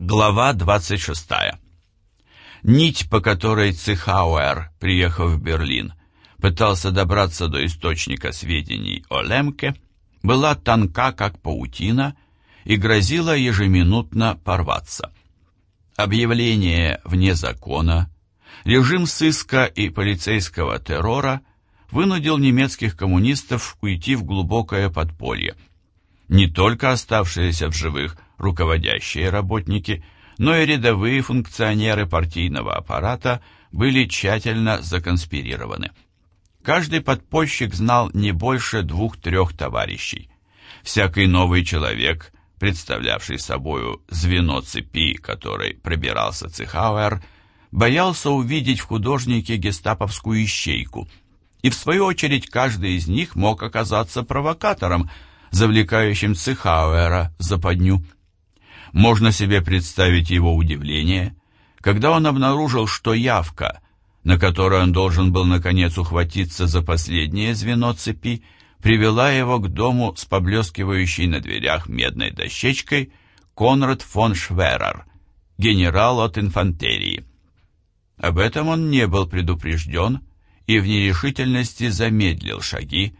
Глава 26. Нить, по которой Цихауэр, приехав в Берлин, пытался добраться до источника сведений о Лемке, была тонка, как паутина, и грозила ежеминутно порваться. Объявление вне закона, режим сыска и полицейского террора вынудил немецких коммунистов уйти в глубокое подполье. Не только оставшиеся в живых руководящие работники, но и рядовые функционеры партийного аппарата были тщательно законспирированы. Каждый подпольщик знал не больше двух-трех товарищей. Всякий новый человек, представлявший собою звено цепи, которой пробирался Цихауэр, боялся увидеть в художнике гестаповскую ищейку, и в свою очередь каждый из них мог оказаться провокатором, завлекающим Цихауэра в западню. Можно себе представить его удивление, когда он обнаружил, что явка, на которой он должен был наконец ухватиться за последнее звено цепи, привела его к дому с поблескивающей на дверях медной дощечкой Конрад фон Шверер, генерал от инфантерии. Об этом он не был предупрежден и в нерешительности замедлил шаги,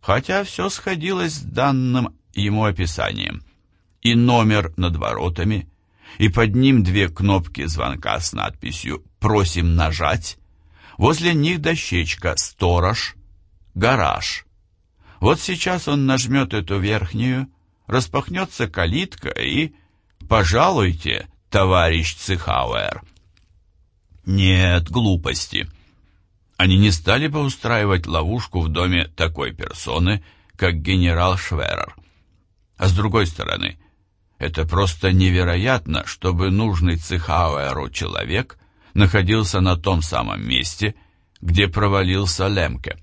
хотя все сходилось с данным ему описанием и номер над воротами, и под ним две кнопки звонка с надписью «Просим нажать», возле них дощечка «Сторож», «Гараж». Вот сейчас он нажмет эту верхнюю, распахнется калитка и «Пожалуйте, товарищ Цихауэр». Нет, глупости. Они не стали бы устраивать ловушку в доме такой персоны, как генерал Шверер. А с другой стороны, это просто невероятно, чтобы нужный Цихауэру человек находился на том самом месте, где провалился Лемке.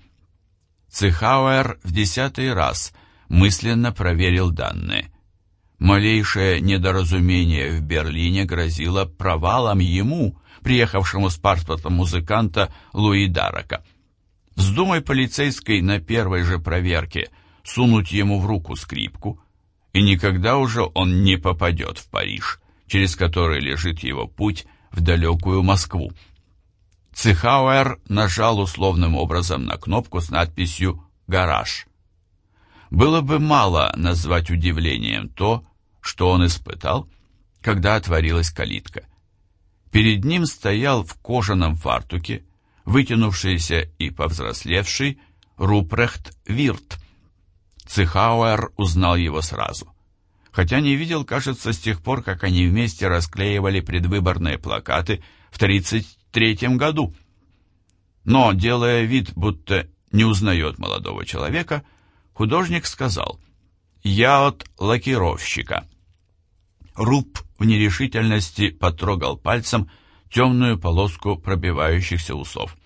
Цихауэр в десятый раз мысленно проверил данные. Малейшее недоразумение в Берлине грозило провалом ему, приехавшему с паспортом музыканта Луи Дарака. Вздумай полицейской на первой же проверке сунуть ему в руку скрипку, и никогда уже он не попадет в Париж, через который лежит его путь в далекую Москву. Цихауэр нажал условным образом на кнопку с надписью «Гараж». Было бы мало назвать удивлением то, что он испытал, когда отворилась калитка. Перед ним стоял в кожаном фартуке, вытянувшийся и повзрослевший Рупрехт Вирт, Цихауэр узнал его сразу. Хотя не видел, кажется, с тех пор, как они вместе расклеивали предвыборные плакаты в 1933 году. Но, делая вид, будто не узнает молодого человека, художник сказал «Я от лакировщика». Руб в нерешительности потрогал пальцем темную полоску пробивающихся усов.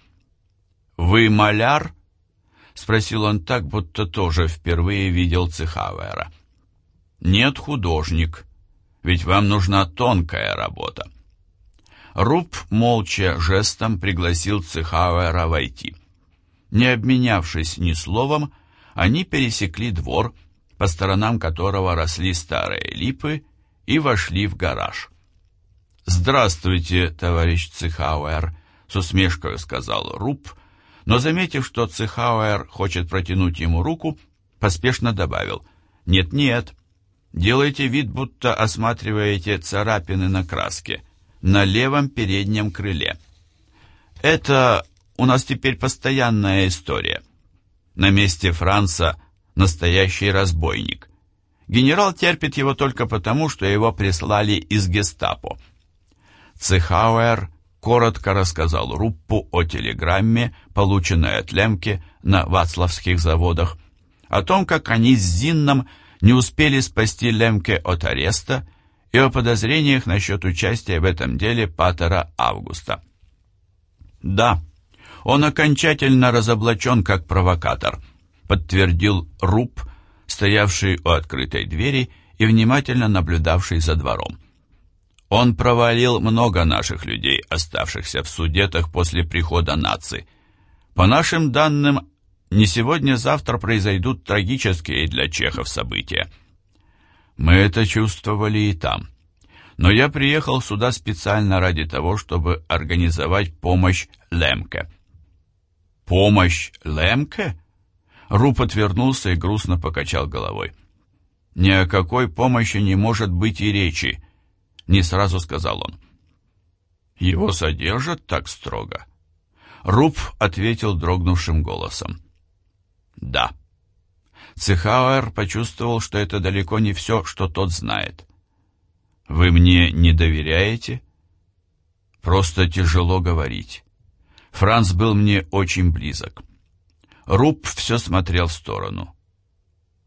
«Вы маляр?» Спросил он так, будто тоже впервые видел Цехауэра. «Нет, художник, ведь вам нужна тонкая работа». Руб молча жестом пригласил Цехауэра войти. Не обменявшись ни словом, они пересекли двор, по сторонам которого росли старые липы, и вошли в гараж. «Здравствуйте, товарищ Цехауэр», — с усмешкой сказал Руб, но, заметив, что Цехауэр хочет протянуть ему руку, поспешно добавил «Нет-нет, делайте вид, будто осматриваете царапины на краске на левом переднем крыле. Это у нас теперь постоянная история. На месте Франца настоящий разбойник. Генерал терпит его только потому, что его прислали из гестапо. Цехауэр коротко рассказал Руппу о телеграмме, полученной от Лемке на Вацлавских заводах, о том, как они с Зинном не успели спасти Лемке от ареста и о подозрениях насчет участия в этом деле Патера Августа. «Да, он окончательно разоблачен как провокатор», подтвердил Рупп, стоявший у открытой двери и внимательно наблюдавший за двором. Он провалил много наших людей, оставшихся в судетах после прихода нации. По нашим данным, не сегодня-завтра произойдут трагические для чехов события. Мы это чувствовали и там. Но я приехал сюда специально ради того, чтобы организовать помощь Лемке. Помощь Лемке? Руп отвернулся и грустно покачал головой. «Ни о какой помощи не может быть и речи», — не сразу сказал он. «Его содержат так строго?» Руб ответил дрогнувшим голосом. «Да». Цехауэр почувствовал, что это далеко не все, что тот знает. «Вы мне не доверяете?» «Просто тяжело говорить. Франц был мне очень близок. Руб все смотрел в сторону.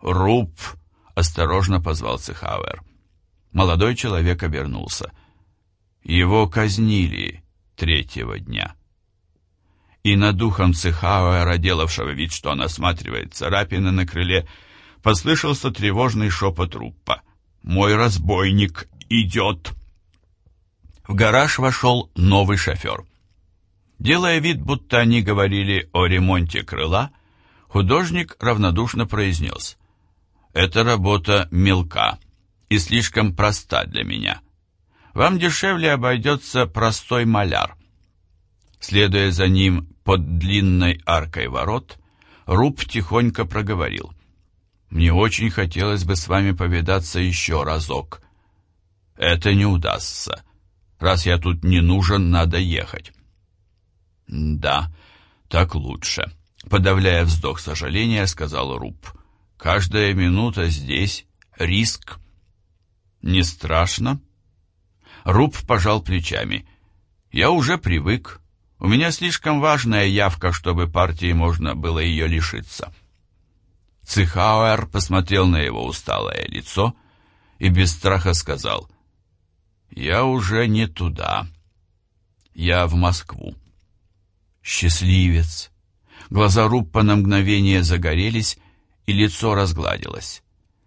«Руб!» — осторожно позвал Цехауэр. Молодой человек обернулся. Его казнили третьего дня. И над духом Цехауэра, делавшего вид, что он осматривает царапины на крыле, послышался тревожный шепот Руппа. «Мой разбойник идет!» В гараж вошел новый шофер. Делая вид, будто они говорили о ремонте крыла, художник равнодушно произнес «Эта работа мелка и слишком проста для меня. Вам дешевле обойдется простой маляр». Следуя за ним под длинной аркой ворот, Руб тихонько проговорил «Мне очень хотелось бы с вами повидаться еще разок. Это не удастся. Раз я тут не нужен, надо ехать». «Да, так лучше», — подавляя вздох сожаления, сказал Руб. «Каждая минута здесь — риск». «Не страшно?» Руб пожал плечами. «Я уже привык. У меня слишком важная явка, чтобы партии можно было ее лишиться». Цихауэр посмотрел на его усталое лицо и без страха сказал, «Я уже не туда. Я в Москву». Счастливец! Глаза Руппа на мгновение загорелись, и лицо разгладилось.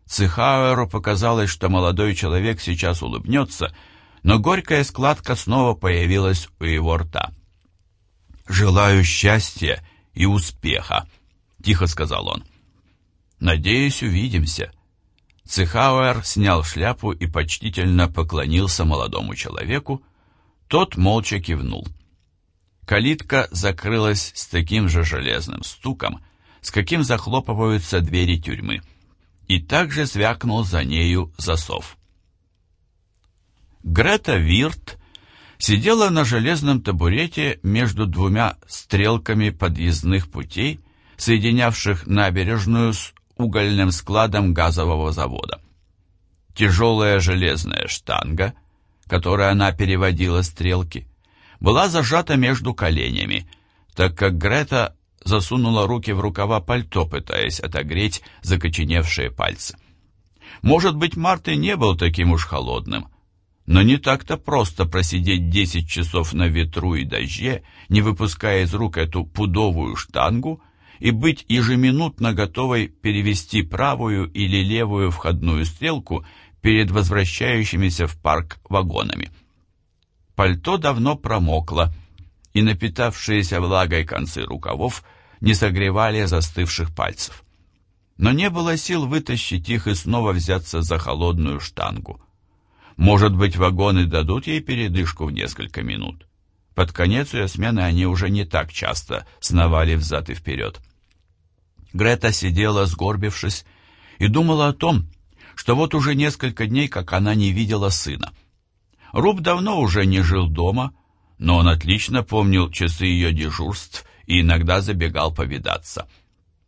Цехауэру показалось, что молодой человек сейчас улыбнется, но горькая складка снова появилась у его рта. «Желаю счастья и успеха», — тихо сказал он. «Надеюсь, увидимся». Цехауэр снял шляпу и почтительно поклонился молодому человеку. Тот молча кивнул. Калитка закрылась с таким же железным стуком, с каким захлопываются двери тюрьмы, и также звякнул за нею засов. Грета Вирт сидела на железном табурете между двумя стрелками подъездных путей, соединявших набережную с угольным складом газового завода. Тяжелая железная штанга, которой она переводила стрелки, была зажата между коленями, так как Грета засунула руки в рукава пальто, пытаясь отогреть закоченевшие пальцы. Может быть, Март и не был таким уж холодным, но не так-то просто просидеть десять часов на ветру и дожде, не выпуская из рук эту пудовую штангу, и быть ежеминутно готовой перевести правую или левую входную стрелку перед возвращающимися в парк вагонами. Пальто давно промокло, и напитавшиеся влагой концы рукавов не согревали застывших пальцев. Но не было сил вытащить их и снова взяться за холодную штангу. Может быть, вагоны дадут ей передышку в несколько минут. Под конец ее смены они уже не так часто сновали взад и вперед. Грета сидела, сгорбившись, и думала о том, что вот уже несколько дней, как она не видела сына. Руб давно уже не жил дома, но он отлично помнил часы ее дежурств и иногда забегал повидаться.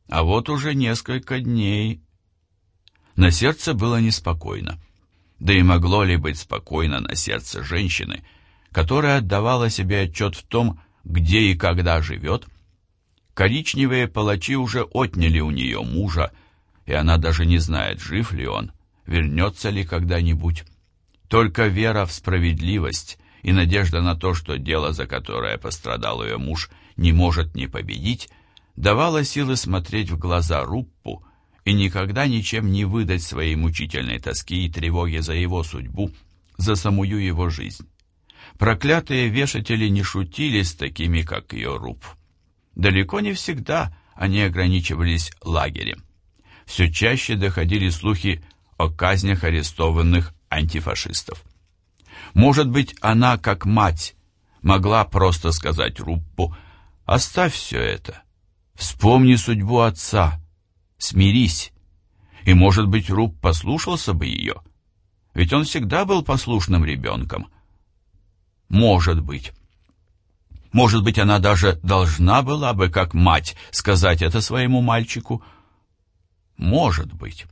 А вот уже несколько дней... На сердце было неспокойно. Да и могло ли быть спокойно на сердце женщины, которая отдавала себе отчет в том, где и когда живет? Коричневые палачи уже отняли у нее мужа, и она даже не знает, жив ли он, вернется ли когда-нибудь. Только вера в справедливость и надежда на то, что дело, за которое пострадал ее муж, не может не победить, давала силы смотреть в глаза Руппу и никогда ничем не выдать своей мучительной тоски и тревоги за его судьбу, за самую его жизнь. Проклятые вешатели не шутили с такими, как ее Рупп. Далеко не всегда они ограничивались лагерем. Все чаще доходили слухи о казнях арестованных антифашистов. Может быть, она, как мать, могла просто сказать Руппу «Оставь все это, вспомни судьбу отца, смирись». И, может быть, Рупп послушался бы ее, ведь он всегда был послушным ребенком. Может быть. Может быть, она даже должна была бы, как мать, сказать это своему мальчику. Может быть.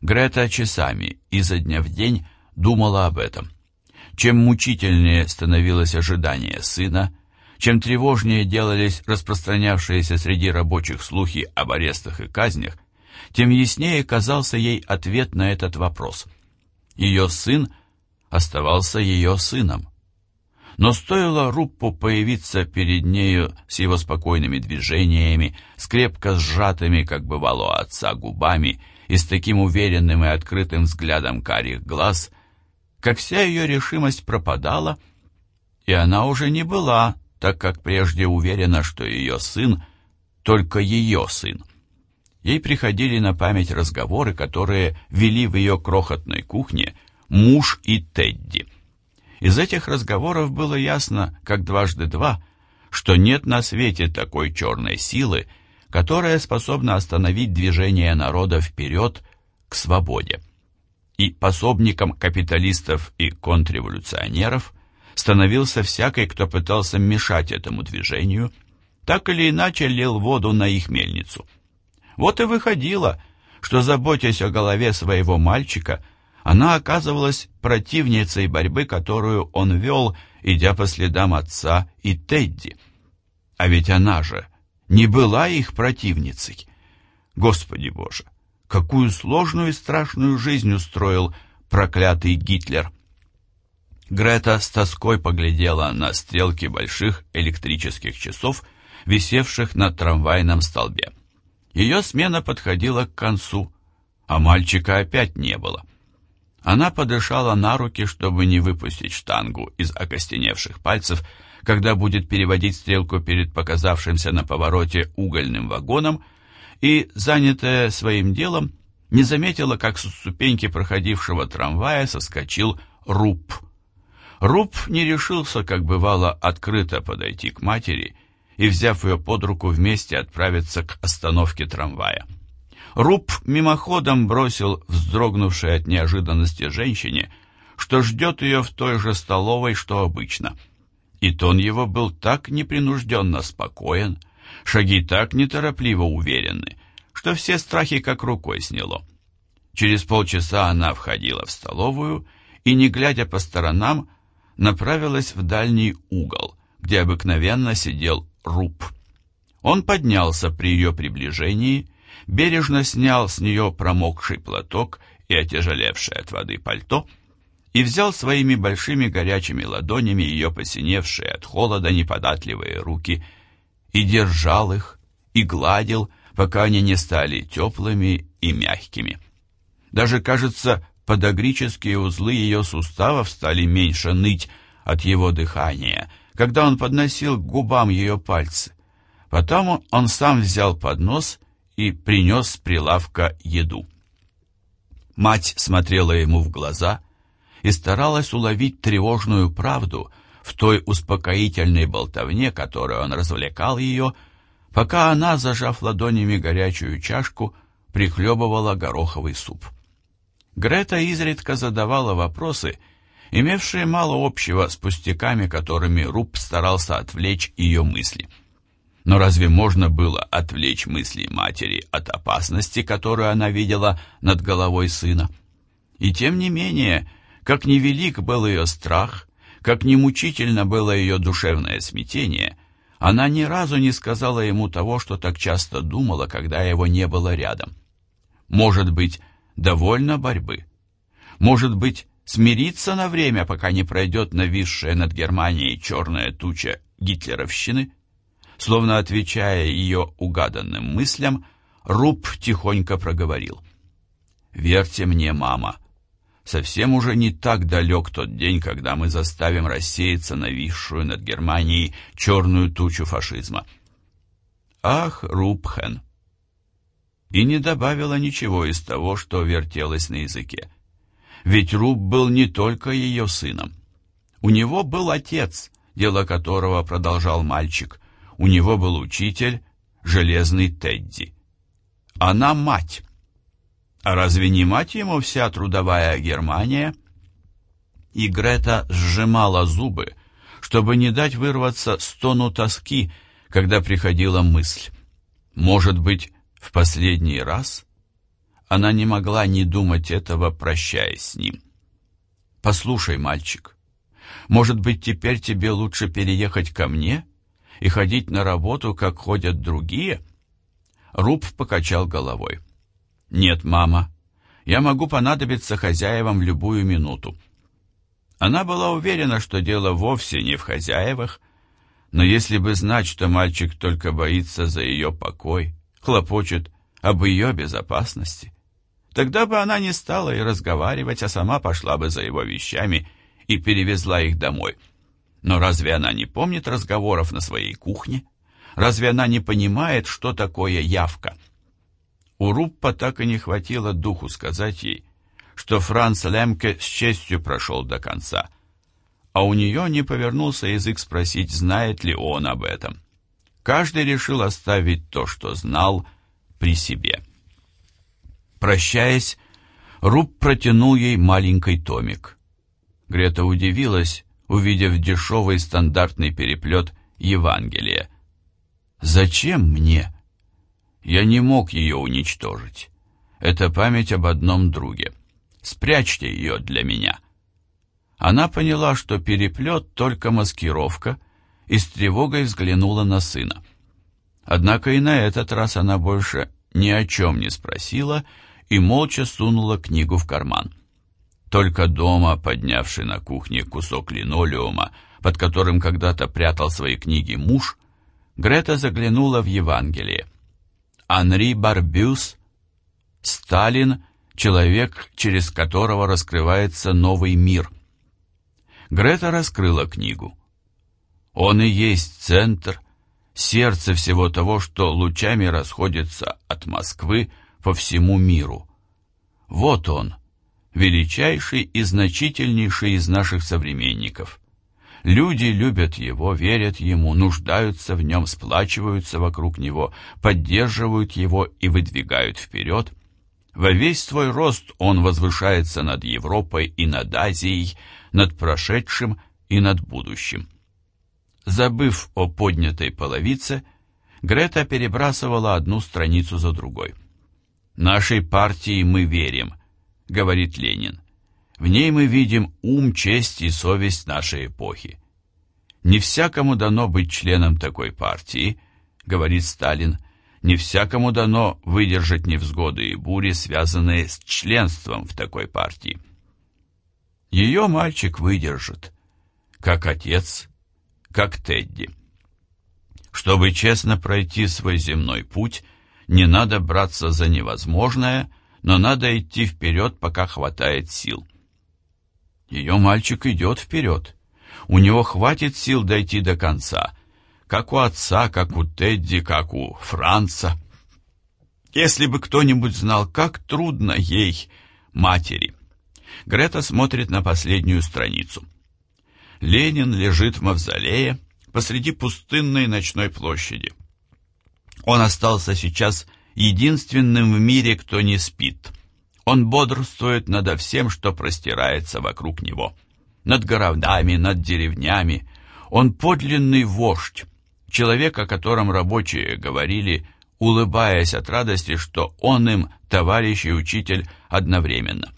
Грета часами изо дня в день думала об этом. Чем мучительнее становилось ожидание сына, чем тревожнее делались распространявшиеся среди рабочих слухи об арестах и казнях, тем яснее казался ей ответ на этот вопрос. Ее сын оставался ее сыном. Но стоило Руппу появиться перед нею с его спокойными движениями, с крепко сжатыми, как бывало у отца, губами и с таким уверенным и открытым взглядом карих глаз, как вся ее решимость пропадала, и она уже не была, так как прежде уверена, что ее сын — только ее сын. Ей приходили на память разговоры, которые вели в ее крохотной кухне муж и Тедди. Из этих разговоров было ясно, как дважды два, что нет на свете такой черной силы, которая способна остановить движение народа вперед к свободе и пособником капиталистов и контрреволюционеров становился всякий, кто пытался мешать этому движению, так или иначе лил воду на их мельницу. Вот и выходило, что, заботясь о голове своего мальчика, она оказывалась противницей борьбы, которую он вел, идя по следам отца и Тедди. А ведь она же не была их противницей. Господи Боже! Какую сложную и страшную жизнь устроил проклятый Гитлер. Грета с тоской поглядела на стрелки больших электрических часов, висевших на трамвайном столбе. Ее смена подходила к концу, а мальчика опять не было. Она подышала на руки, чтобы не выпустить штангу из окостеневших пальцев, когда будет переводить стрелку перед показавшимся на повороте угольным вагоном, и, занятая своим делом, не заметила, как со ступеньки проходившего трамвая соскочил Руб. Руб не решился, как бывало, открыто подойти к матери и, взяв ее под руку, вместе отправиться к остановке трамвая. Руб мимоходом бросил вздрогнувшей от неожиданности женщине, что ждет ее в той же столовой, что обычно. И тон его был так непринужденно спокоен, Шаги так неторопливо уверенны, что все страхи как рукой сняло. Через полчаса она входила в столовую и, не глядя по сторонам, направилась в дальний угол, где обыкновенно сидел Руб. Он поднялся при ее приближении, бережно снял с нее промокший платок и отяжелевшее от воды пальто и взял своими большими горячими ладонями ее посиневшие от холода неподатливые руки – и держал их, и гладил, пока они не стали теплыми и мягкими. Даже, кажется, подогрические узлы ее суставов стали меньше ныть от его дыхания, когда он подносил к губам ее пальцы. Потом он сам взял поднос и принес с прилавка еду. Мать смотрела ему в глаза и старалась уловить тревожную правду — в той успокоительной болтовне, которой он развлекал ее, пока она, зажав ладонями горячую чашку, прихлебывала гороховый суп. Грета изредка задавала вопросы, имевшие мало общего с пустяками, которыми Руб старался отвлечь ее мысли. Но разве можно было отвлечь мысли матери от опасности, которую она видела над головой сына? И тем не менее, как невелик был ее страх, как ни мучительно было ее душевное смятение, она ни разу не сказала ему того, что так часто думала, когда его не было рядом. Может быть, довольно борьбы? Может быть, смириться на время, пока не пройдет нависшая над Германией черная туча гитлеровщины? Словно отвечая ее угаданным мыслям, Руб тихонько проговорил. «Верьте мне, мама, совсем уже не так далек тот день, когда мы заставим рассеяться нависшую над Германией черную тучу фашизма. Ах, Рупхен! И не добавила ничего из того, что вертелось на языке. Ведь Руб был не только ее сыном. У него был отец, дело которого продолжал мальчик. У него был учитель, железный Тедди. Она мать. А разве не мать ему вся трудовая Германия? И Грета сжимала зубы, чтобы не дать вырваться стону тоски, когда приходила мысль. Может быть, в последний раз? Она не могла не думать этого, прощаясь с ним. «Послушай, мальчик, может быть, теперь тебе лучше переехать ко мне и ходить на работу, как ходят другие?» Руб покачал головой. «Нет, мама, я могу понадобиться хозяевам в любую минуту». Она была уверена, что дело вовсе не в хозяевах, но если бы знать, что мальчик только боится за ее покой, хлопочет об ее безопасности, тогда бы она не стала и разговаривать, а сама пошла бы за его вещами и перевезла их домой. Но разве она не помнит разговоров на своей кухне? Разве она не понимает, что такое явка? У Руппа так и не хватило духу сказать ей, что Франц Лемке с честью прошел до конца, а у нее не повернулся язык спросить, знает ли он об этом. Каждый решил оставить то, что знал, при себе. Прощаясь, Руб протянул ей маленький томик. Грета удивилась, увидев дешевый стандартный переплет Евангелия. «Зачем мне?» Я не мог ее уничтожить. Это память об одном друге. Спрячьте ее для меня. Она поняла, что переплет только маскировка, и с тревогой взглянула на сына. Однако и на этот раз она больше ни о чем не спросила и молча сунула книгу в карман. Только дома, поднявший на кухне кусок линолеума, под которым когда-то прятал свои книги муж, Грета заглянула в Евангелие. Анри Барбюс, Сталин, человек, через которого раскрывается новый мир. Грета раскрыла книгу. Он и есть центр, сердце всего того, что лучами расходится от Москвы по всему миру. Вот он, величайший и значительнейший из наших современников. Люди любят его, верят ему, нуждаются в нем, сплачиваются вокруг него, поддерживают его и выдвигают вперед. Во весь свой рост он возвышается над Европой и над Азией, над прошедшим и над будущим. Забыв о поднятой половице, Грета перебрасывала одну страницу за другой. «Нашей партии мы верим», — говорит Ленин. В ней мы видим ум, честь и совесть нашей эпохи. Не всякому дано быть членом такой партии, говорит Сталин, не всякому дано выдержать невзгоды и бури, связанные с членством в такой партии. Ее мальчик выдержит, как отец, как Тедди. Чтобы честно пройти свой земной путь, не надо браться за невозможное, но надо идти вперед, пока хватает сил. Ее мальчик идет вперед. У него хватит сил дойти до конца. Как у отца, как у Тедди, как у Франца. Если бы кто-нибудь знал, как трудно ей, матери. Грета смотрит на последнюю страницу. Ленин лежит в мавзолее посреди пустынной ночной площади. Он остался сейчас единственным в мире, кто не спит. Он бодрствует надо всем, что простирается вокруг него. Над городами, над деревнями. Он подлинный вождь, человек, о котором рабочие говорили, улыбаясь от радости, что он им товарищ и учитель одновременно.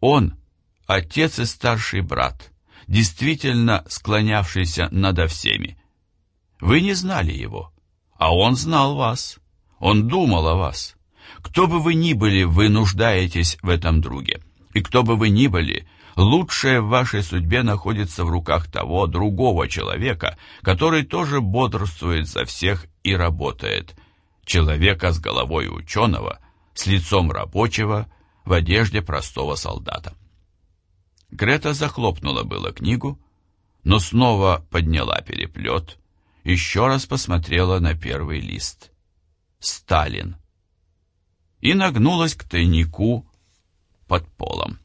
Он – отец и старший брат, действительно склонявшийся надо всеми. Вы не знали его, а он знал вас, он думал о вас. Кто бы вы ни были, вы нуждаетесь в этом друге. И кто бы вы ни были, лучшее в вашей судьбе находится в руках того другого человека, который тоже бодрствует за всех и работает. Человека с головой ученого, с лицом рабочего, в одежде простого солдата. Грета захлопнула было книгу, но снова подняла переплет, еще раз посмотрела на первый лист. Сталин и нагнулась к тайнику под полом.